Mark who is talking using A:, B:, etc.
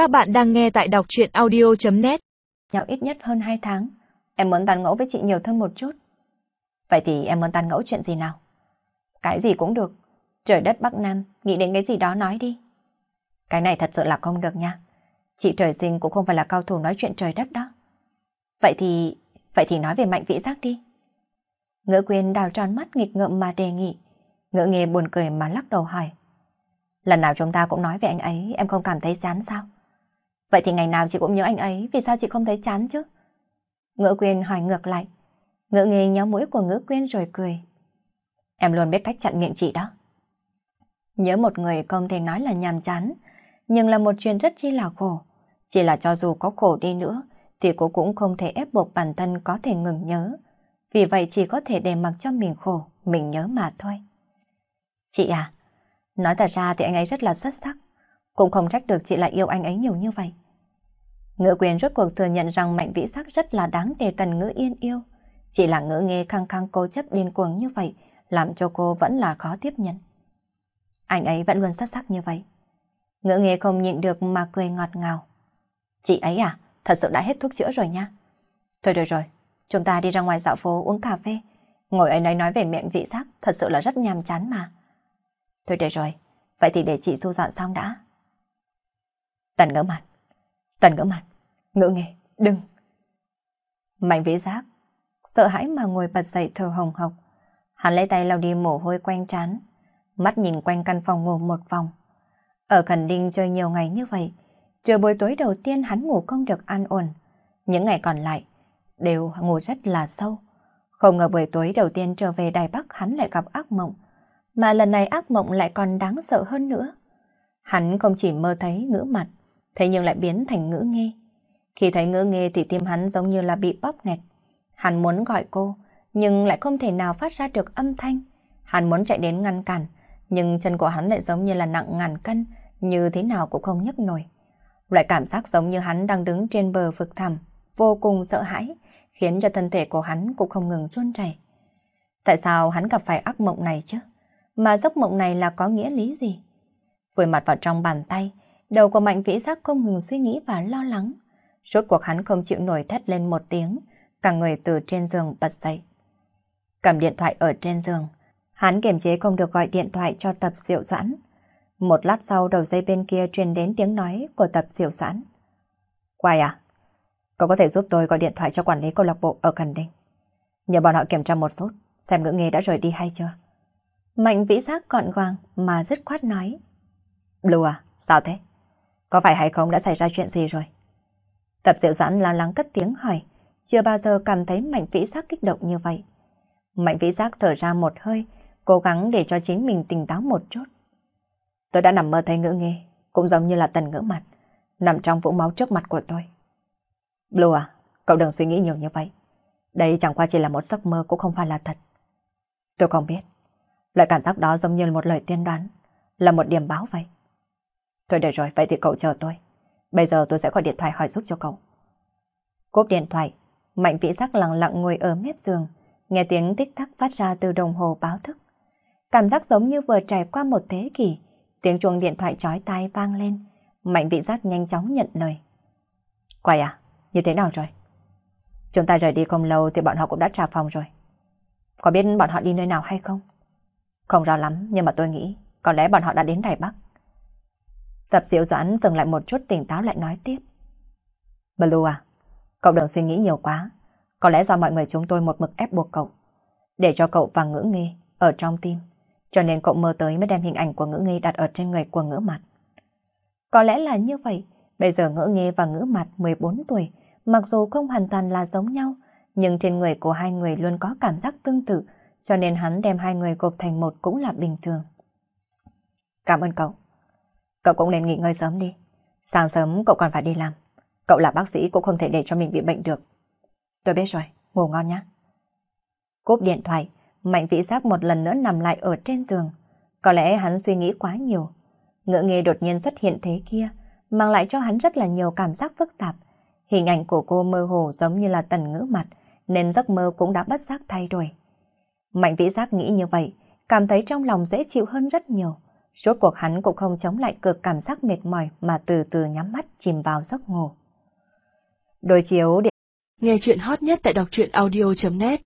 A: Các bạn đang nghe tại đọc chuyện audio.net
B: Nhau ít nhất hơn 2 tháng. Em muốn tàn ngẫu với chị nhiều hơn một chút. Vậy thì em muốn tàn ngẫu chuyện gì nào? Cái gì cũng được. Trời đất Bắc Nam, nghĩ đến cái gì đó nói đi. Cái này thật sự là không được nha. Chị trời sinh cũng không phải là cao thủ nói chuyện trời đất đó. Vậy thì... Vậy thì nói về mạnh vĩ giác đi. Ngữ quyền đào tròn mắt nghịch ngợm mà đề nghị. Ngữ nghề buồn cười mà lắc đầu hỏi. Lần nào chúng ta cũng nói về anh ấy, em không cảm thấy chán sao? Vậy thì ngày nào chị cũng nhớ anh ấy, vì sao chị không thấy chán chứ? Ngữ quyên hỏi ngược lại. Ngữ nghề nhó mũi của ngữ quyên rồi cười. Em luôn biết cách chặn miệng chị đó. Nhớ một người không thể nói là nhàm chán, nhưng là một chuyện rất chi là khổ. Chỉ là cho dù có khổ đi nữa, thì cô cũng không thể ép buộc bản thân có thể ngừng nhớ. Vì vậy chỉ có thể để mặc cho mình khổ, mình nhớ mà thôi. Chị à, nói thật ra thì anh ấy rất là xuất sắc. Cũng không trách được chị lại yêu anh ấy nhiều như vậy. Ngữ quyền rốt cuộc thừa nhận rằng mạnh vĩ sắc rất là đáng để tần ngữ yên yêu. Chỉ là ngữ nghe khăng khăng cố chấp điên cuồng như vậy, làm cho cô vẫn là khó tiếp nhận. Anh ấy vẫn luôn xuất sắc như vậy. Ngữ nghe không nhịn được mà cười ngọt ngào. Chị ấy à, thật sự đã hết thuốc chữa rồi nha. Thôi được rồi, chúng ta đi ra ngoài dạo phố uống cà phê. Ngồi ấy nói nói về miệng vị giác, thật sự là rất nhàm chán mà. Thôi được rồi, vậy thì để chị thu dọn xong đã. Tần ngỡ mặt, tần ngỡ mặt, ngỡ nghề, đừng. Mạnh vĩ giác, sợ hãi mà ngồi bật dậy thở hồng hộc. Hắn lấy tay lau đi mồ hôi quanh trán, mắt nhìn quanh căn phòng ngủ một vòng. Ở Khẩn Đinh chơi nhiều ngày như vậy, trừ buổi tối đầu tiên hắn ngủ không được an ổn. Những ngày còn lại, đều ngủ rất là sâu. Không ngờ buổi tối đầu tiên trở về Đài Bắc hắn lại gặp ác mộng, mà lần này ác mộng lại còn đáng sợ hơn nữa. Hắn không chỉ mơ thấy ngữ mặt, thế nhưng lại biến thành ngữ nghe. Khi thấy ngữ nghe thì tim hắn giống như là bị bóp nghẹt. Hắn muốn gọi cô, nhưng lại không thể nào phát ra được âm thanh. Hắn muốn chạy đến ngăn cản, nhưng chân của hắn lại giống như là nặng ngàn cân, như thế nào cũng không nhấc nổi. Loại cảm giác giống như hắn đang đứng trên bờ vực thẳm, vô cùng sợ hãi, khiến cho thân thể của hắn cũng không ngừng run rẩy. Tại sao hắn gặp phải ác mộng này chứ? Mà giấc mộng này là có nghĩa lý gì? Vùi mặt vào trong bàn tay, đầu của Mạnh Vĩ Giác không ngừng suy nghĩ và lo lắng. Rốt cuộc hắn không chịu nổi thét lên một tiếng, cả người từ trên giường bật dậy. Cầm điện thoại ở trên giường, hắn kiềm chế không được gọi điện thoại cho tập diệu doãn. Một lát sau đầu dây bên kia truyền đến tiếng nói của tập diệu doãn. Quay à? Cậu có thể giúp tôi gọi điện thoại cho quản lý câu lạc bộ ở Cần Đinh. Nhờ bọn họ kiểm tra một chút, xem ngữ nghề đã rời đi hay chưa. Mạnh vĩ giác gọn gàng mà dứt khoát nói. Blue à, sao thế? Có phải hay không đã xảy ra chuyện gì rồi? Tập diệu doãn lo lắng cất tiếng hỏi, chưa bao giờ cảm thấy mạnh vĩ giác kích động như vậy. Mạnh vĩ giác thở ra một hơi, cố gắng để cho chính mình tỉnh táo một chút. Tôi đã nằm mơ thấy ngữ nghe, cũng giống như là tần ngữ mặt, nằm trong vũng máu trước mặt của tôi. Blue à, cậu đừng suy nghĩ nhiều như vậy. Đây chẳng qua chỉ là một giấc mơ cũng không phải là thật. Tôi không biết. Loại cảm giác đó giống như một lời tuyên đoán, là một điểm báo vậy. Thôi được rồi, vậy thì cậu chờ tôi. Bây giờ tôi sẽ gọi điện thoại hỏi giúp cho cậu. Cốp điện thoại, Mạnh vĩ giác lặng lặng ngồi ở mép giường, nghe tiếng tích tắc phát ra từ đồng hồ báo thức. Cảm giác giống như vừa trải qua một thế kỷ, tiếng chuông điện thoại chói tai vang lên. Mạnh vĩ giác nhanh chóng nhận lời. Quay à, như thế nào rồi? Chúng ta rời đi không lâu thì bọn họ cũng đã trả phòng rồi. Có biết bọn họ đi nơi nào hay không? Không rõ lắm, nhưng mà tôi nghĩ có lẽ bọn họ đã đến Đài Bắc. Tập diệu doãn dừng lại một chút tỉnh táo lại nói tiếp. Blue à, cậu đừng suy nghĩ nhiều quá. Có lẽ do mọi người chúng tôi một mực ép buộc cậu. Để cho cậu và ngữ nghi ở trong tim. Cho nên cậu mơ tới mới đem hình ảnh của ngữ nghi đặt ở trên người của ngữ mặt. Có lẽ là như vậy. Bây giờ ngữ nghi và ngữ mặt 14 tuổi, mặc dù không hoàn toàn là giống nhau, nhưng trên người của hai người luôn có cảm giác tương tự, cho nên hắn đem hai người gộp thành một cũng là bình thường. Cảm ơn cậu. Cậu cũng nên nghỉ ngơi sớm đi. Sáng sớm cậu còn phải đi làm. Cậu là bác sĩ cũng không thể để cho mình bị bệnh được. Tôi biết rồi, ngủ ngon nhé. Cúp điện thoại, Mạnh vĩ giác một lần nữa nằm lại ở trên giường. Có lẽ hắn suy nghĩ quá nhiều. Ngựa nghề đột nhiên xuất hiện thế kia, mang lại cho hắn rất là nhiều cảm giác phức tạp. Hình ảnh của cô mơ hồ giống như là tần ngữ mặt, nên giấc mơ cũng đã bất giác thay đổi. Mạnh vĩ giác nghĩ như vậy, cảm thấy trong lòng dễ chịu hơn rất nhiều. Rốt cuộc hắn cũng không chống lại cực cảm giác mệt mỏi mà từ từ nhắm mắt chìm vào giấc ngủ. Đôi chiếu điện
A: Nghe chuyện hot nhất tại đọc truyện audio.net